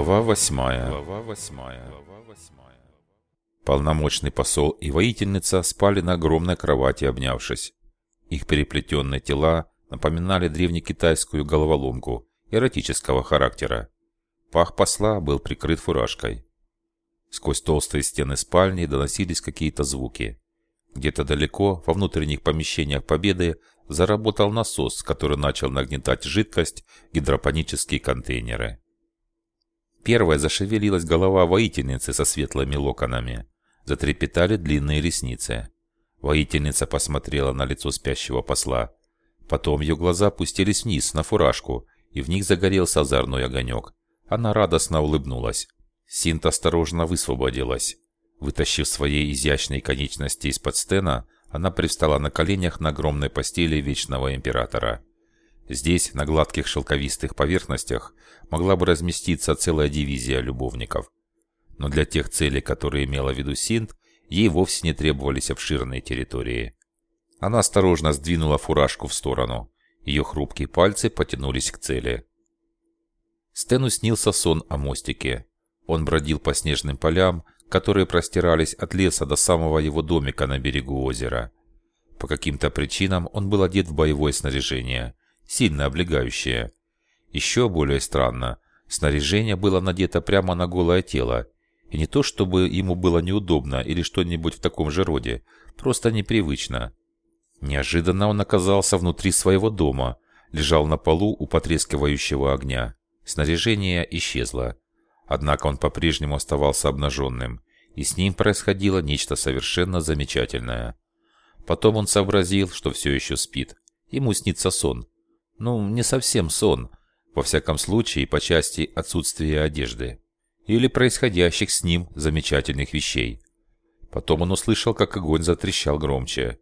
Глава восьмая. Глава восьмая. Полномочный посол и воительница спали на огромной кровати, обнявшись. Их переплетенные тела напоминали древнекитайскую головоломку эротического характера. Пах посла был прикрыт фуражкой. Сквозь толстые стены спальни доносились какие-то звуки. Где-то далеко, во внутренних помещениях Победы, заработал насос, который начал нагнетать жидкость в гидропонические контейнеры. Первая зашевелилась голова воительницы со светлыми локонами. Затрепетали длинные ресницы. Воительница посмотрела на лицо спящего посла. Потом ее глаза опустились вниз, на фуражку, и в них загорелся озорной огонек. Она радостно улыбнулась. Синт осторожно высвободилась. Вытащив свои изящные конечности из-под стена, она привстала на коленях на огромной постели Вечного Императора. Здесь, на гладких шелковистых поверхностях, могла бы разместиться целая дивизия любовников. Но для тех целей, которые имела в виду Синт, ей вовсе не требовались обширные территории. Она осторожно сдвинула фуражку в сторону. Ее хрупкие пальцы потянулись к цели. Стэну снился сон о мостике. Он бродил по снежным полям, которые простирались от леса до самого его домика на берегу озера. По каким-то причинам он был одет в боевое снаряжение – сильно облегающее. Еще более странно, снаряжение было надето прямо на голое тело. И не то, чтобы ему было неудобно или что-нибудь в таком же роде, просто непривычно. Неожиданно он оказался внутри своего дома, лежал на полу у потрескивающего огня. Снаряжение исчезло. Однако он по-прежнему оставался обнаженным, и с ним происходило нечто совершенно замечательное. Потом он сообразил, что все еще спит. Ему снится сон. Ну, не совсем сон, во всяком случае по части отсутствия одежды. Или происходящих с ним замечательных вещей. Потом он услышал, как огонь затрещал громче.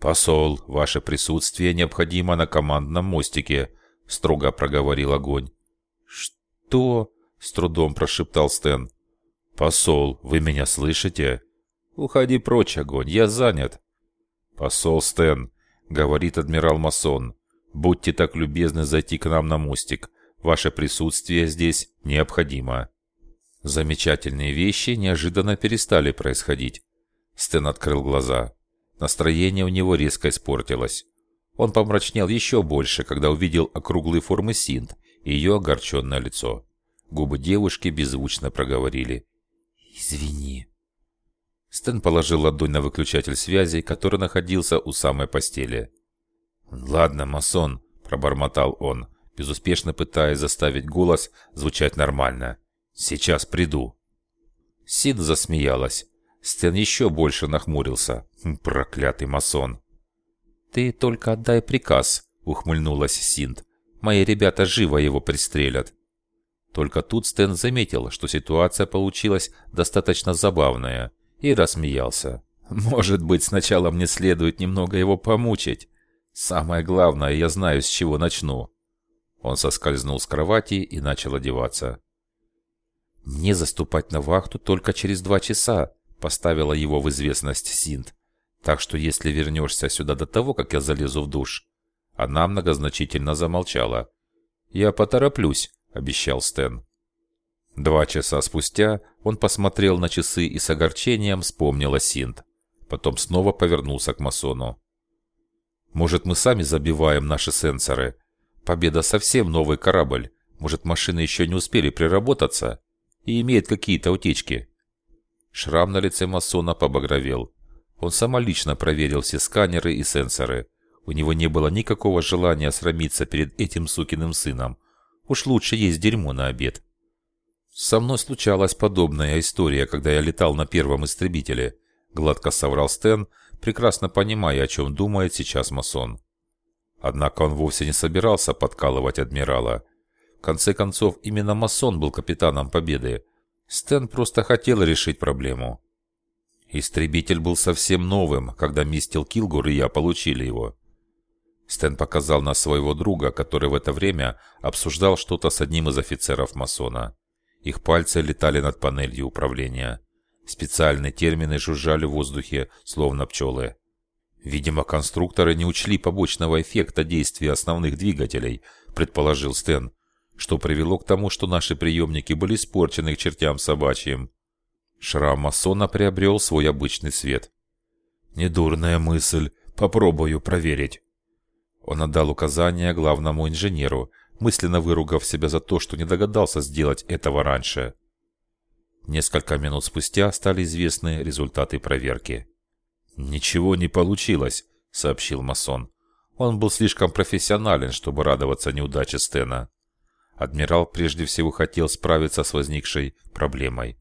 «Посол, ваше присутствие необходимо на командном мостике», — строго проговорил огонь. «Что?» — с трудом прошептал Стэн. «Посол, вы меня слышите?» «Уходи прочь, огонь, я занят». «Посол Стэн», — говорит адмирал Масон, Будьте так любезны зайти к нам на мостик. Ваше присутствие здесь необходимо. Замечательные вещи неожиданно перестали происходить. Стэн открыл глаза. Настроение у него резко испортилось. Он помрачнел еще больше, когда увидел округлые формы Синт и ее огорченное лицо. Губы девушки беззвучно проговорили. «Извини». Стэн положил ладонь на выключатель связи, который находился у самой постели. «Ладно, масон», — пробормотал он, безуспешно пытаясь заставить голос звучать нормально. «Сейчас приду». Сид засмеялась. Стэн еще больше нахмурился. «Хм, «Проклятый масон!» «Ты только отдай приказ», — ухмыльнулась Синт. «Мои ребята живо его пристрелят». Только тут Стэн заметил, что ситуация получилась достаточно забавная, и рассмеялся. «Может быть, сначала мне следует немного его помучить?» Самое главное, я знаю, с чего начну. Он соскользнул с кровати и начал одеваться. «Мне заступать на вахту только через два часа», — поставила его в известность Синт. «Так что если вернешься сюда до того, как я залезу в душ...» Она многозначительно замолчала. «Я потороплюсь», — обещал Стэн. Два часа спустя он посмотрел на часы и с огорчением вспомнил о Синт. Потом снова повернулся к масону. Может, мы сами забиваем наши сенсоры? Победа совсем новый корабль. Может, машины еще не успели приработаться и имеет какие-то утечки. Шрам на лице масона побагровел. Он самолично проверил все сканеры и сенсоры. У него не было никакого желания срамиться перед этим сукиным сыном. Уж лучше есть дерьмо на обед. Со мной случалась подобная история, когда я летал на первом истребителе. Гладко соврал Стэн, прекрасно понимая, о чем думает сейчас масон. Однако он вовсе не собирался подкалывать адмирала. В конце концов, именно масон был капитаном Победы. Стэн просто хотел решить проблему. Истребитель был совсем новым, когда мистер Килгур и я получили его. Стэн показал на своего друга, который в это время обсуждал что-то с одним из офицеров масона. Их пальцы летали над панелью управления. Специальные термины жужжали в воздухе, словно пчелы. Видимо, конструкторы не учли побочного эффекта действия основных двигателей, предположил Стэн. что привело к тому, что наши приемники были испорчены к чертям собачьим. Шрам масона приобрел свой обычный свет. «Недурная мысль. Попробую проверить». Он отдал указание главному инженеру, мысленно выругав себя за то, что не догадался сделать этого раньше. Несколько минут спустя стали известны результаты проверки. «Ничего не получилось», — сообщил масон. Он был слишком профессионален, чтобы радоваться неудаче Стена. Адмирал прежде всего хотел справиться с возникшей проблемой.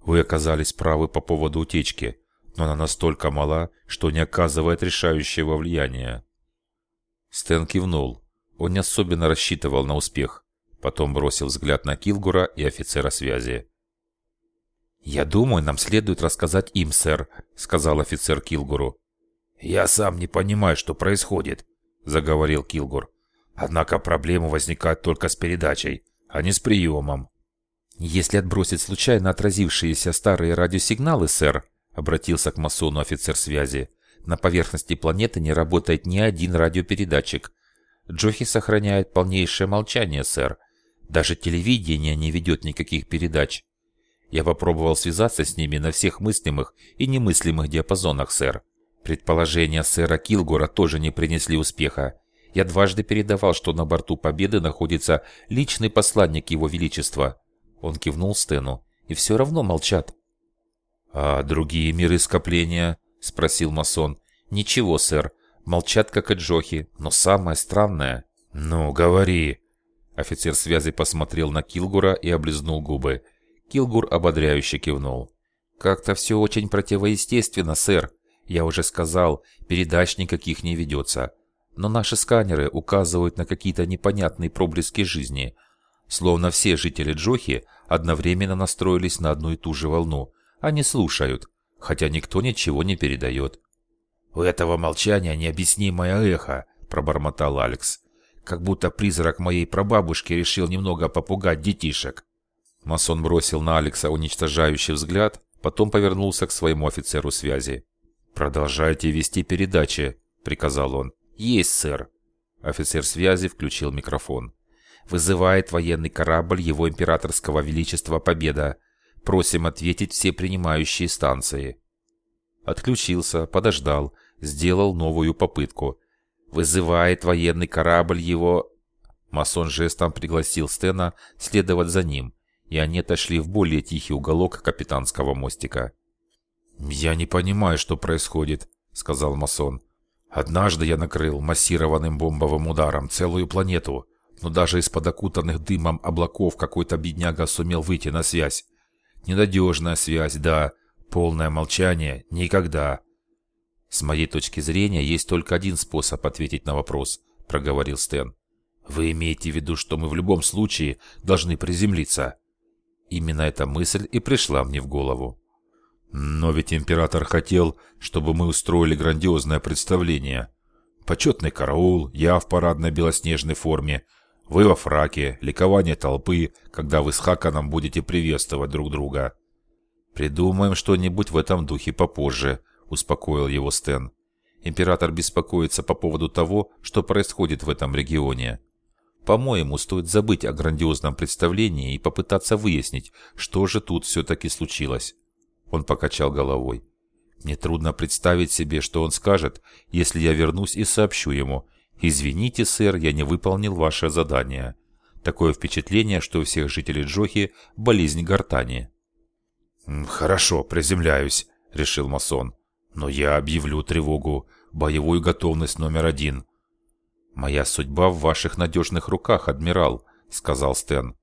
Вы оказались правы по поводу утечки, но она настолько мала, что не оказывает решающего влияния. Стэн кивнул. Он не особенно рассчитывал на успех. Потом бросил взгляд на Килгура и офицера связи. «Я думаю, нам следует рассказать им, сэр», — сказал офицер Килгуру. «Я сам не понимаю, что происходит», — заговорил Килгур. «Однако проблемы возникают только с передачей, а не с приемом». «Если отбросить случайно отразившиеся старые радиосигналы, сэр», — обратился к масону офицер связи, «на поверхности планеты не работает ни один радиопередатчик. Джохи сохраняет полнейшее молчание, сэр. Даже телевидение не ведет никаких передач. Я попробовал связаться с ними на всех мыслимых и немыслимых диапазонах, сэр. Предположения сэра Килгора тоже не принесли успеха. Я дважды передавал, что на борту Победы находится личный посланник Его Величества. Он кивнул Стэну. И все равно молчат. «А другие миры скопления?» – спросил масон. «Ничего, сэр. Молчат, как и Джохи. Но самое странное...» «Ну, говори!» Офицер связи посмотрел на Килгура и облизнул губы. Килгур ободряюще кивнул. «Как-то все очень противоестественно, сэр. Я уже сказал, передач никаких не ведется. Но наши сканеры указывают на какие-то непонятные проблески жизни. Словно все жители Джохи одновременно настроились на одну и ту же волну. Они слушают, хотя никто ничего не передает. «У этого молчания необъяснимое эхо», – пробормотал Алекс. «Как будто призрак моей прабабушки решил немного попугать детишек». Масон бросил на Алекса уничтожающий взгляд, потом повернулся к своему офицеру связи. «Продолжайте вести передачи», — приказал он. «Есть, сэр». Офицер связи включил микрофон. «Вызывает военный корабль Его Императорского Величества Победа. Просим ответить все принимающие станции». Отключился, подождал, сделал новую попытку. «Вызывает военный корабль Его...» Масон жестом пригласил Стена следовать за ним, и они отошли в более тихий уголок капитанского мостика. «Я не понимаю, что происходит», — сказал масон. «Однажды я накрыл массированным бомбовым ударом целую планету, но даже из-под окутанных дымом облаков какой-то бедняга сумел выйти на связь. Ненадежная связь, да, полное молчание — никогда». «С моей точки зрения, есть только один способ ответить на вопрос», — проговорил Стэн. «Вы имеете в виду, что мы в любом случае должны приземлиться?» Именно эта мысль и пришла мне в голову. Но ведь император хотел, чтобы мы устроили грандиозное представление. Почетный караул, я в парадной белоснежной форме, вы во фраке, ликование толпы, когда вы с Хаканом будете приветствовать друг друга. Придумаем что-нибудь в этом духе попозже, успокоил его Стэн. Император беспокоится по поводу того, что происходит в этом регионе. По-моему, стоит забыть о грандиозном представлении и попытаться выяснить, что же тут все-таки случилось. Он покачал головой. Мне трудно представить себе, что он скажет, если я вернусь и сообщу ему. «Извините, сэр, я не выполнил ваше задание». Такое впечатление, что у всех жителей Джохи болезнь гортани. «Хорошо, приземляюсь», — решил масон. «Но я объявлю тревогу, боевую готовность номер один». «Моя судьба в ваших надежных руках, адмирал», — сказал Стэн.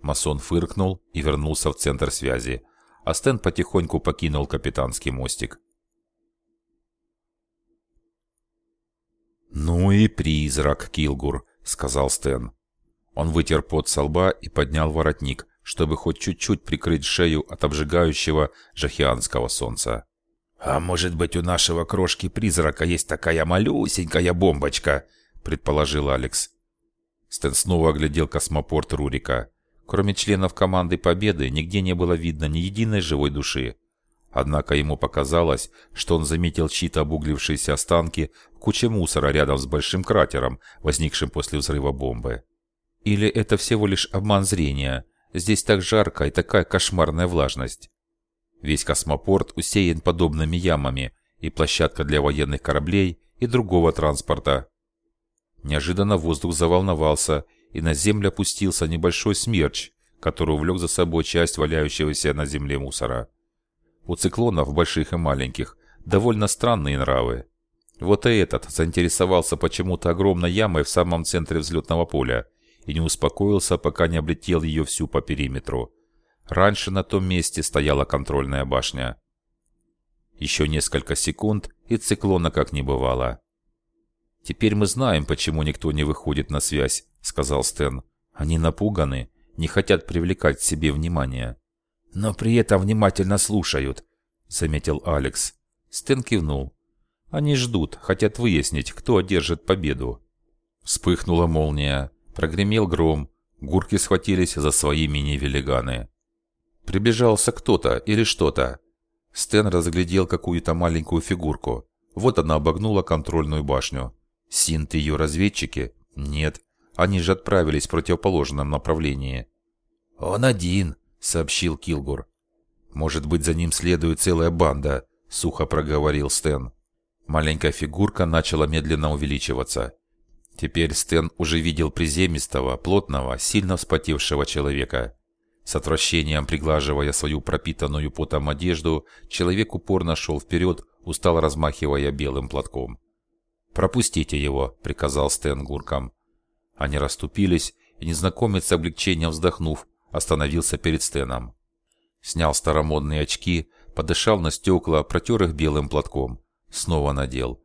Масон фыркнул и вернулся в центр связи а Стэн потихоньку покинул капитанский мостик. «Ну и призрак, Килгур», — сказал Стэн. Он вытер пот со лба и поднял воротник, чтобы хоть чуть-чуть прикрыть шею от обжигающего жахианского солнца. «А может быть, у нашего крошки-призрака есть такая малюсенькая бомбочка?» — предположил Алекс. Стэн снова оглядел космопорт Рурика. Кроме членов команды Победы, нигде не было видно ни единой живой души. Однако ему показалось, что он заметил чьи-то обуглившиеся останки в куче мусора рядом с большим кратером, возникшим после взрыва бомбы. Или это всего лишь обман зрения? Здесь так жарко и такая кошмарная влажность. Весь космопорт усеян подобными ямами и площадка для военных кораблей и другого транспорта. Неожиданно воздух заволновался, и на землю опустился небольшой смерч, который увлек за собой часть валяющегося на земле мусора. У циклонов, больших и маленьких, довольно странные нравы. Вот и этот заинтересовался почему-то огромной ямой в самом центре взлетного поля и не успокоился, пока не облетел ее всю по периметру. Раньше на том месте стояла контрольная башня. Еще несколько секунд, и циклона как не бывало. «Теперь мы знаем, почему никто не выходит на связь», — сказал Стэн. «Они напуганы, не хотят привлекать к себе внимание». «Но при этом внимательно слушают», — заметил Алекс. Стэн кивнул. «Они ждут, хотят выяснить, кто одержит победу». Вспыхнула молния. Прогремел гром. Гурки схватились за свои мини-велиганы. Приближался кто-то или что-то. Стэн разглядел какую-то маленькую фигурку. Вот она обогнула контрольную башню. Синт и ее разведчики? Нет. Они же отправились в противоположном направлении. «Он один», — сообщил Килгур. «Может быть, за ним следует целая банда», — сухо проговорил Стэн. Маленькая фигурка начала медленно увеличиваться. Теперь Стэн уже видел приземистого, плотного, сильно вспотевшего человека. С отвращением приглаживая свою пропитанную потом одежду, человек упорно шел вперед, устало размахивая белым платком. «Пропустите его», — приказал Стэн гуркам. Они расступились, и незнакомец с облегчением вздохнув, остановился перед Стэном. Снял старомодные очки, подышал на стекла, протер их белым платком. Снова надел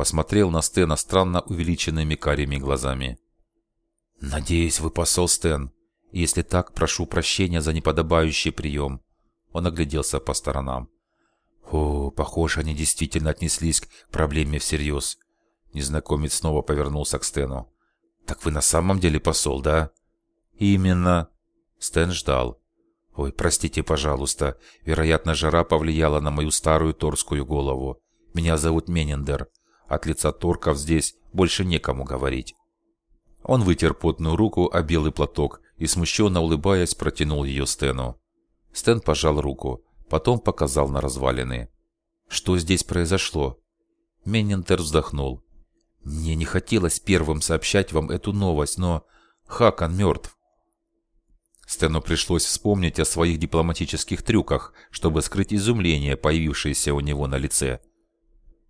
посмотрел на Стена странно увеличенными карими глазами. «Надеюсь, вы посол Стэн. Если так, прошу прощения за неподобающий прием». Он огляделся по сторонам. «О, похоже, они действительно отнеслись к проблеме всерьез». Незнакомец снова повернулся к Стэну. «Так вы на самом деле посол, да?» «Именно». Стэн ждал. «Ой, простите, пожалуйста. Вероятно, жара повлияла на мою старую торскую голову. Меня зовут Менендер. От лица торков здесь больше некому говорить. Он вытер потную руку о белый платок и, смущенно улыбаясь, протянул ее Стэну. Стэн пожал руку, потом показал на развалины. «Что здесь произошло?» Меннентер вздохнул. «Мне не хотелось первым сообщать вам эту новость, но Хакан мертв». Стэну пришлось вспомнить о своих дипломатических трюках, чтобы скрыть изумление, появившееся у него на лице.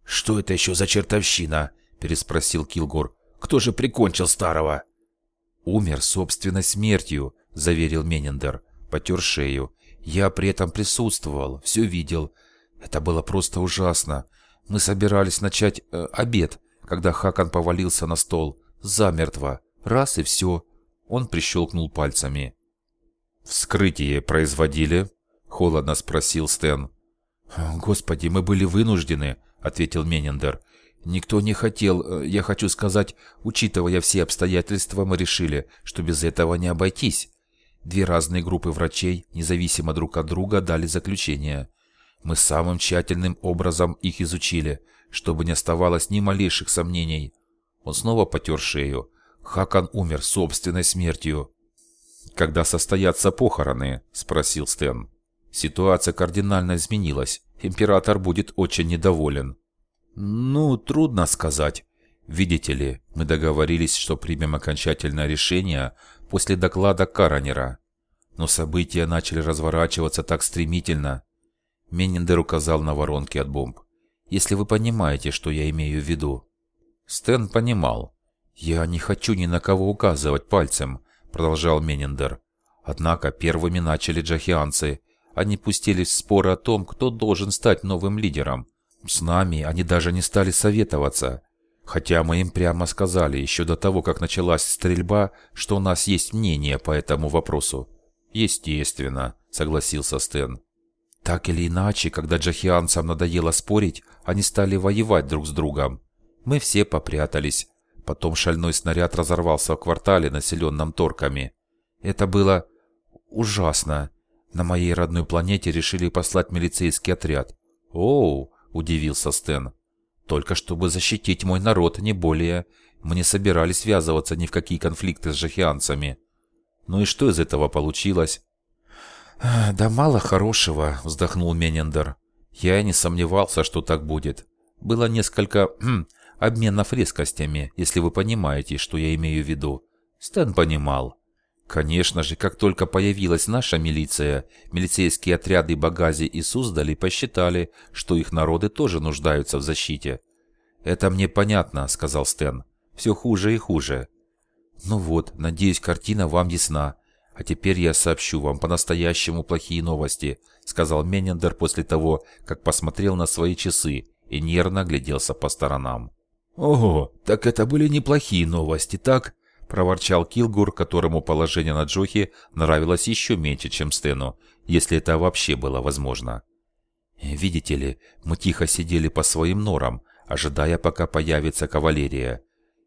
«Что это еще за чертовщина?» – переспросил Килгор. «Кто же прикончил старого?» «Умер собственной смертью», – заверил Менендер. Потер шею. «Я при этом присутствовал, все видел. Это было просто ужасно. Мы собирались начать э, обед, когда Хакан повалился на стол. Замертво. Раз и все». Он прищелкнул пальцами. «Вскрытие производили?» – холодно спросил Стэн. «Господи, мы были вынуждены», — ответил Менендер. «Никто не хотел, э, я хочу сказать, учитывая все обстоятельства, мы решили, что без этого не обойтись. Две разные группы врачей, независимо друг от друга, дали заключение. Мы самым тщательным образом их изучили, чтобы не оставалось ни малейших сомнений». Он снова потер шею. Хакан умер собственной смертью. «Когда состоятся похороны?» – спросил Стэн. Ситуация кардинально изменилась. Император будет очень недоволен. Ну, трудно сказать. Видите ли, мы договорились, что примем окончательное решение после доклада Каранера. Но события начали разворачиваться так стремительно. Меннендер указал на воронки от бомб. Если вы понимаете, что я имею в виду. Стэн понимал. «Я не хочу ни на кого указывать пальцем», — продолжал Менендер. Однако первыми начали джахианцы, они пустились в споры о том, кто должен стать новым лидером. С нами они даже не стали советоваться. Хотя мы им прямо сказали еще до того, как началась стрельба, что у нас есть мнение по этому вопросу. Естественно, согласился Стэн. Так или иначе, когда джахианцам надоело спорить, они стали воевать друг с другом. Мы все попрятались. Потом шальной снаряд разорвался в квартале, населенном торками. Это было ужасно. На моей родной планете решили послать милицейский отряд. «Оу!» – удивился Стэн. «Только чтобы защитить мой народ, не более. Мы не собирались связываться ни в какие конфликты с жахианцами. Ну и что из этого получилось? «Да мало хорошего», — вздохнул Менендер. «Я не сомневался, что так будет. Было несколько хм, обменов резкостями, если вы понимаете, что я имею в виду». Стэн понимал. Конечно же, как только появилась наша милиция, милицейские отряды Багази и Суздали посчитали, что их народы тоже нуждаются в защите. «Это мне понятно», — сказал Стэн. «Все хуже и хуже». «Ну вот, надеюсь, картина вам ясна. «А теперь я сообщу вам по-настоящему плохие новости», сказал Менендер после того, как посмотрел на свои часы и нервно гляделся по сторонам. «Ого, так это были неплохие новости, так?» проворчал Килгур, которому положение на Джохи нравилось еще меньше, чем Стэну, если это вообще было возможно. «Видите ли, мы тихо сидели по своим норам, ожидая, пока появится кавалерия.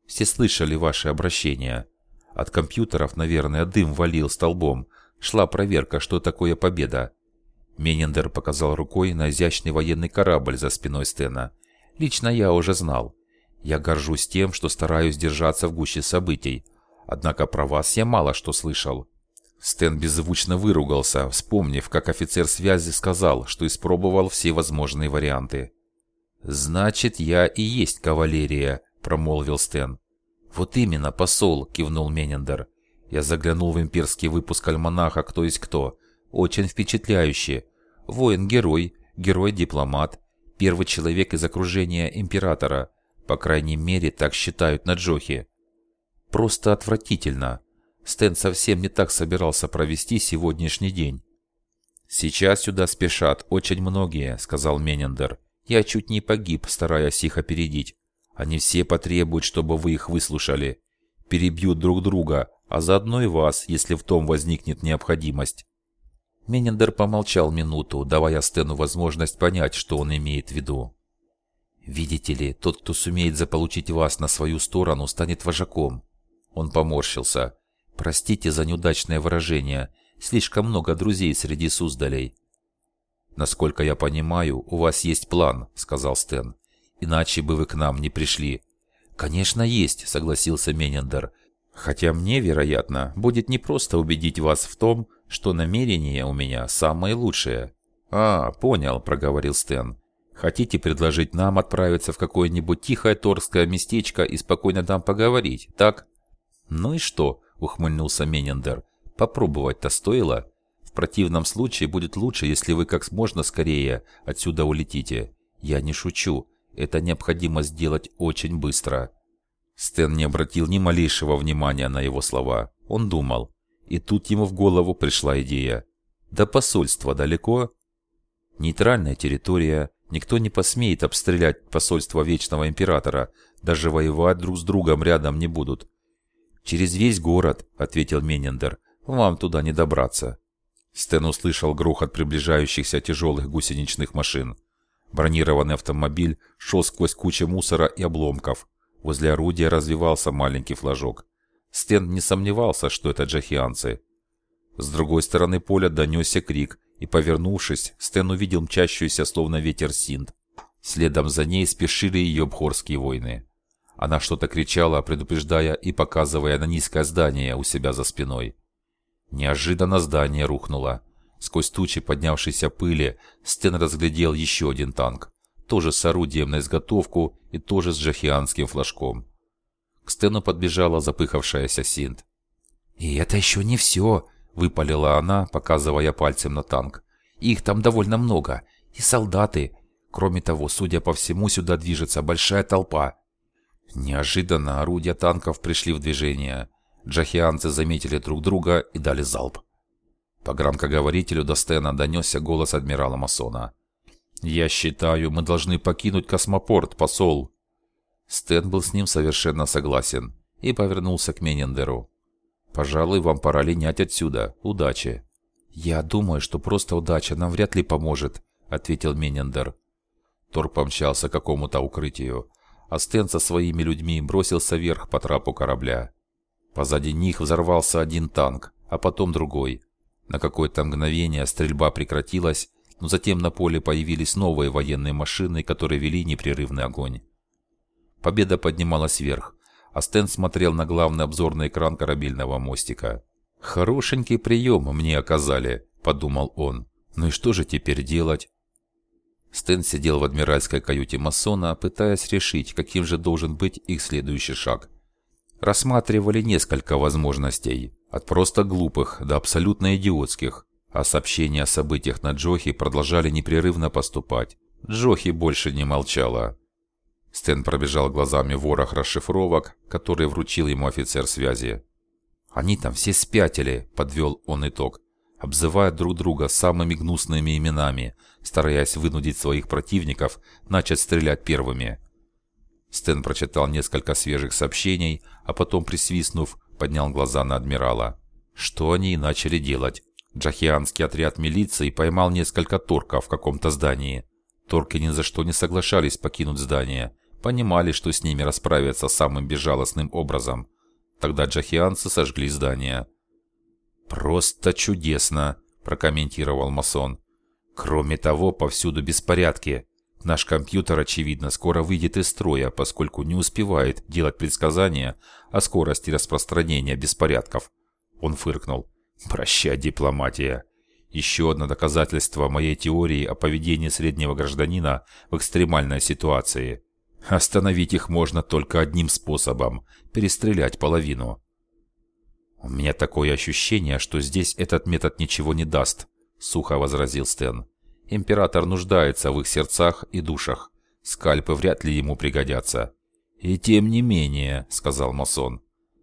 Все слышали ваши обращения. От компьютеров, наверное, дым валил столбом. Шла проверка, что такое победа. Менендер показал рукой на изящный военный корабль за спиной Стена. Лично я уже знал. Я горжусь тем, что стараюсь держаться в гуще событий. Однако про вас я мало что слышал. Стэн беззвучно выругался, вспомнив, как офицер связи сказал, что испробовал все возможные варианты. «Значит, я и есть кавалерия», — промолвил Стэн. «Вот именно, посол», — кивнул Менендер. Я заглянул в имперский выпуск альманаха «Кто есть кто». Очень впечатляющий. Воин-герой, герой-дипломат, первый человек из окружения императора. По крайней мере, так считают на Джохе. Просто отвратительно. Стэн совсем не так собирался провести сегодняшний день. «Сейчас сюда спешат очень многие», — сказал Менендер. «Я чуть не погиб, стараясь их опередить. Они все потребуют, чтобы вы их выслушали. Перебьют друг друга, а заодно и вас, если в том возникнет необходимость». Менендер помолчал минуту, давая Стэну возможность понять, что он имеет в виду. «Видите ли, тот, кто сумеет заполучить вас на свою сторону, станет вожаком». Он поморщился. «Простите за неудачное выражение. Слишком много друзей среди Суздалей». «Насколько я понимаю, у вас есть план», — сказал Стэн иначе бы вы к нам не пришли». «Конечно, есть», — согласился Менендер. «Хотя мне, вероятно, будет непросто убедить вас в том, что намерения у меня самые лучшие». «А, понял», — проговорил Стэн. «Хотите предложить нам отправиться в какое-нибудь тихое торское местечко и спокойно там поговорить, так?» «Ну и что?» — ухмыльнулся Менендер. «Попробовать-то стоило. В противном случае будет лучше, если вы как можно скорее отсюда улетите. Я не шучу. Это необходимо сделать очень быстро. Стэн не обратил ни малейшего внимания на его слова. Он думал. И тут ему в голову пришла идея. До посольства далеко? Нейтральная территория. Никто не посмеет обстрелять посольство Вечного Императора. Даже воевать друг с другом рядом не будут. «Через весь город», — ответил Менендер. «Вам туда не добраться». Стэн услышал грохот приближающихся тяжелых гусеничных машин. Бронированный автомобиль шел сквозь кучу мусора и обломков. Возле орудия развивался маленький флажок. Стэн не сомневался, что это джахианцы. С другой стороны поля донесся крик, и, повернувшись, Стэн увидел мчащуюся, словно ветер синт. Следом за ней спешили ее бхорские воины. Она что-то кричала, предупреждая и показывая на низкое здание у себя за спиной. Неожиданно здание рухнуло. Сквозь тучи поднявшейся пыли Стэн разглядел еще один танк, тоже с орудием на изготовку и тоже с джахианским флажком. К Стэну подбежала запыхавшаяся Синт. «И это еще не все!» – выпалила она, показывая пальцем на танк. «Их там довольно много. И солдаты. Кроме того, судя по всему, сюда движется большая толпа». Неожиданно орудия танков пришли в движение. Джахианцы заметили друг друга и дали залп. По громкоговорителю до Стена донесся голос адмирала Масона. «Я считаю, мы должны покинуть космопорт, посол». Стэн был с ним совершенно согласен и повернулся к Менендеру. «Пожалуй, вам пора линять отсюда. Удачи». «Я думаю, что просто удача нам вряд ли поможет», — ответил Менендер. Тор помчался к какому-то укрытию, а Стэн со своими людьми бросился вверх по трапу корабля. Позади них взорвался один танк, а потом другой. На какое-то мгновение стрельба прекратилась, но затем на поле появились новые военные машины, которые вели непрерывный огонь. Победа поднималась вверх, а Стэн смотрел на главный обзорный экран корабельного мостика. «Хорошенький прием мне оказали», — подумал он. «Ну и что же теперь делать?» Стэн сидел в адмиральской каюте масона, пытаясь решить, каким же должен быть их следующий шаг. Рассматривали несколько возможностей, от просто глупых до абсолютно идиотских, а сообщения о событиях на Джохе продолжали непрерывно поступать. Джохи больше не молчала. Стэн пробежал глазами ворох расшифровок, которые вручил ему офицер связи. «Они там все спятили», — подвел он итог, обзывая друг друга самыми гнусными именами, стараясь вынудить своих противников начать стрелять первыми. Стэн прочитал несколько свежих сообщений, а потом, присвистнув, поднял глаза на адмирала. Что они и начали делать? Джахианский отряд милиции поймал несколько торков в каком-то здании. Торки ни за что не соглашались покинуть здание. Понимали, что с ними расправятся самым безжалостным образом. Тогда джахианцы сожгли здание. «Просто чудесно», – прокомментировал масон. «Кроме того, повсюду беспорядки. Наш компьютер, очевидно, скоро выйдет из строя, поскольку не успевает делать предсказания о скорости распространения беспорядков». Он фыркнул. «Прощай, дипломатия. Еще одно доказательство моей теории о поведении среднего гражданина в экстремальной ситуации. Остановить их можно только одним способом – перестрелять половину. «У меня такое ощущение, что здесь этот метод ничего не даст», – сухо возразил Стэн. «Император нуждается в их сердцах и душах. Скальпы вряд ли ему пригодятся». «И тем не менее», – сказал масон.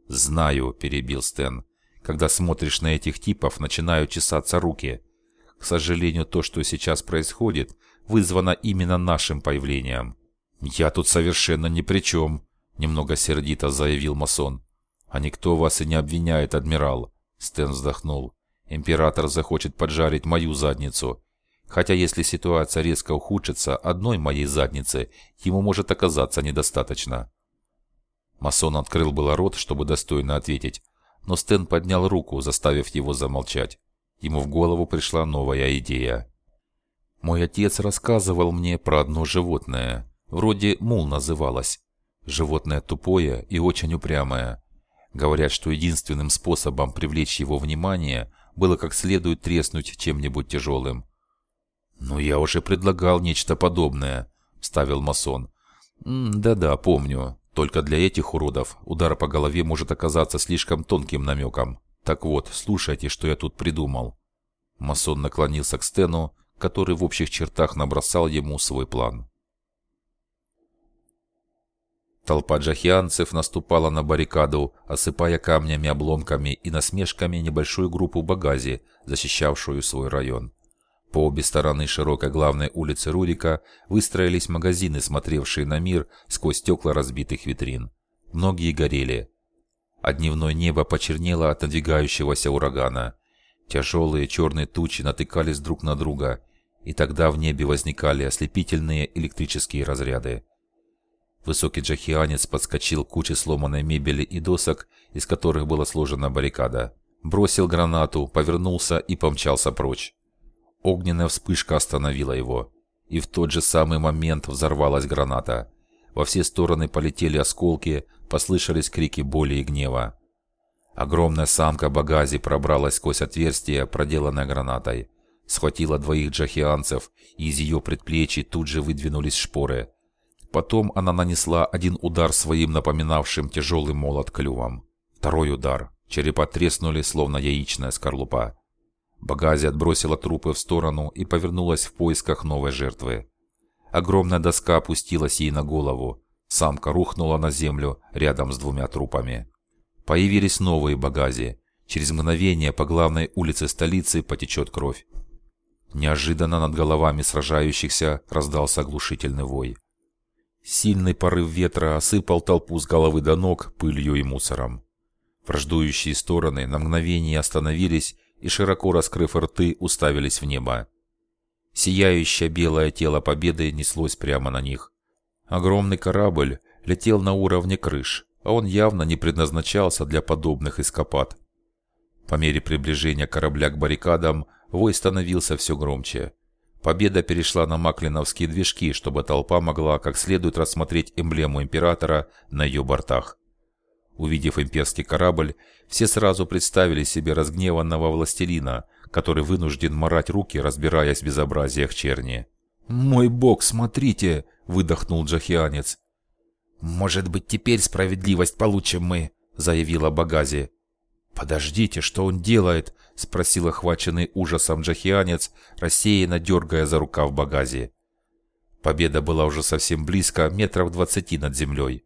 «Знаю», – перебил Стэн. «Когда смотришь на этих типов, начинают чесаться руки. К сожалению, то, что сейчас происходит, вызвано именно нашим появлением. «Я тут совершенно ни при чем», — немного сердито заявил масон. «А никто вас и не обвиняет, адмирал», — Стэн вздохнул. «Император захочет поджарить мою задницу. Хотя если ситуация резко ухудшится, одной моей задницы ему может оказаться недостаточно». Масон открыл было рот, чтобы достойно ответить, но Стэн поднял руку, заставив его замолчать. Ему в голову пришла новая идея. «Мой отец рассказывал мне про одно животное. Вроде мул называлось. Животное тупое и очень упрямое. Говорят, что единственным способом привлечь его внимание было как следует треснуть чем-нибудь тяжелым. «Ну, я уже предлагал нечто подобное», — вставил масон. «Да-да, помню. Только для этих уродов удар по голове может оказаться слишком тонким намеком. Так вот, слушайте, что я тут придумал». Масон наклонился к Стену, который в общих чертах набросал ему свой план. Толпа джахианцев наступала на баррикаду, осыпая камнями, обломками и насмешками небольшую группу багази, защищавшую свой район. По обе стороны широкой главной улицы Рурика выстроились магазины, смотревшие на мир сквозь стекла разбитых витрин. Многие горели. А дневное небо почернело от надвигающегося урагана. Тяжелые черные тучи натыкались друг на друга, и тогда в небе возникали ослепительные электрические разряды. Высокий джахианец подскочил к куче сломанной мебели и досок, из которых была сложена баррикада. Бросил гранату, повернулся и помчался прочь. Огненная вспышка остановила его. И в тот же самый момент взорвалась граната. Во все стороны полетели осколки, послышались крики боли и гнева. Огромная самка Багази пробралась сквозь отверстие, проделанное гранатой. Схватила двоих джахианцев, и из ее предплечий тут же выдвинулись шпоры – Потом она нанесла один удар своим напоминавшим тяжелый молот клювом. Второй удар. Черепа треснули, словно яичная скорлупа. Багази отбросила трупы в сторону и повернулась в поисках новой жертвы. Огромная доска опустилась ей на голову. Самка рухнула на землю рядом с двумя трупами. Появились новые багази. Через мгновение по главной улице столицы потечет кровь. Неожиданно над головами сражающихся раздался оглушительный вой. Сильный порыв ветра осыпал толпу с головы до ног пылью и мусором. Враждующие стороны на мгновение остановились и, широко раскрыв рты, уставились в небо. Сияющее белое тело победы неслось прямо на них. Огромный корабль летел на уровне крыш, а он явно не предназначался для подобных эскапад. По мере приближения корабля к баррикадам вой становился все громче. Победа перешла на маклиновские движки, чтобы толпа могла как следует рассмотреть эмблему императора на ее бортах. Увидев имперский корабль, все сразу представили себе разгневанного властелина, который вынужден морать руки, разбираясь в безобразиях черни. «Мой бог, смотрите!» – выдохнул джахианец. «Может быть, теперь справедливость получим мы», – заявила Багази. «Подождите, что он делает?» – спросил охваченный ужасом джахианец, рассеянно дергая за рукав Багази. Победа была уже совсем близко, метров двадцати над землей.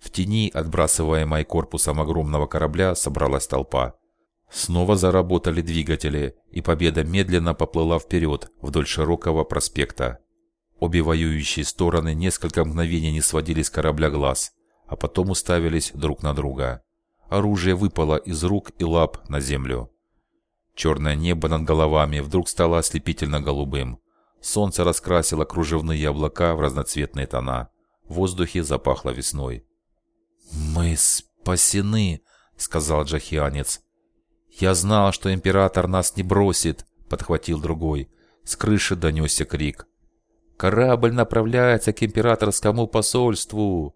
В тени, отбрасываемой корпусом огромного корабля, собралась толпа. Снова заработали двигатели, и победа медленно поплыла вперед, вдоль широкого проспекта. Обе воюющие стороны несколько мгновений не сводили с корабля глаз, а потом уставились друг на друга. Оружие выпало из рук и лап на землю. Черное небо над головами вдруг стало ослепительно голубым. Солнце раскрасило кружевные облака в разноцветные тона. В воздухе запахло весной. «Мы спасены», — сказал джахианец. «Я знал, что император нас не бросит», — подхватил другой. С крыши донесся крик. «Корабль направляется к императорскому посольству!»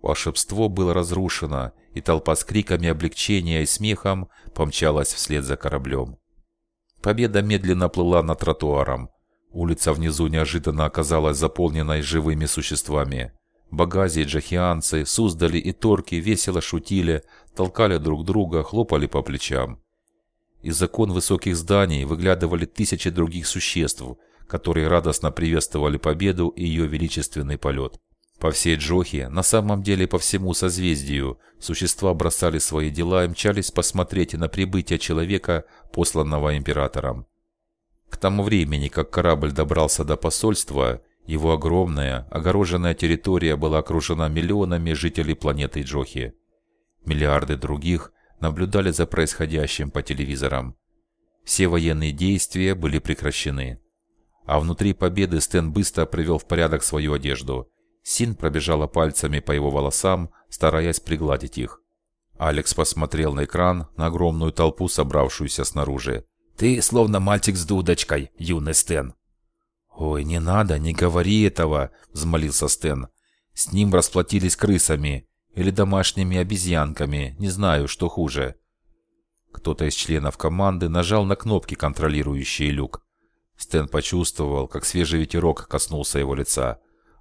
Волшебство было разрушено, и толпа с криками облегчения и смехом помчалась вслед за кораблем. Победа медленно плыла над тротуаром. Улица внизу неожиданно оказалась заполненной живыми существами. Багази, джахианцы, Суздали и Торки весело шутили, толкали друг друга, хлопали по плечам. Из окон высоких зданий выглядывали тысячи других существ, которые радостно приветствовали победу и ее величественный полет. По всей Джохе, на самом деле по всему созвездию, существа бросали свои дела и мчались посмотреть на прибытие человека, посланного императором. К тому времени, как корабль добрался до посольства, его огромная, огороженная территория была окружена миллионами жителей планеты Джохи. Миллиарды других наблюдали за происходящим по телевизорам. Все военные действия были прекращены. А внутри победы Стэн быстро привел в порядок свою одежду. Син пробежала пальцами по его волосам, стараясь пригладить их. Алекс посмотрел на экран, на огромную толпу, собравшуюся снаружи. «Ты словно мальчик с дудочкой, юный Стэн», «Ой, не надо, не говори этого!» – взмолился Стэн. «С ним расплатились крысами или домашними обезьянками, не знаю, что хуже». Кто-то из членов команды нажал на кнопки, контролирующие люк. Стэн почувствовал, как свежий ветерок коснулся его лица.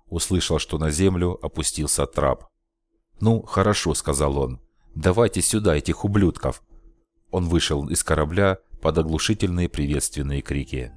Услышал, что на землю опустился трап. «Ну, хорошо», — сказал он. «Давайте сюда этих ублюдков». Он вышел из корабля под оглушительные приветственные крики.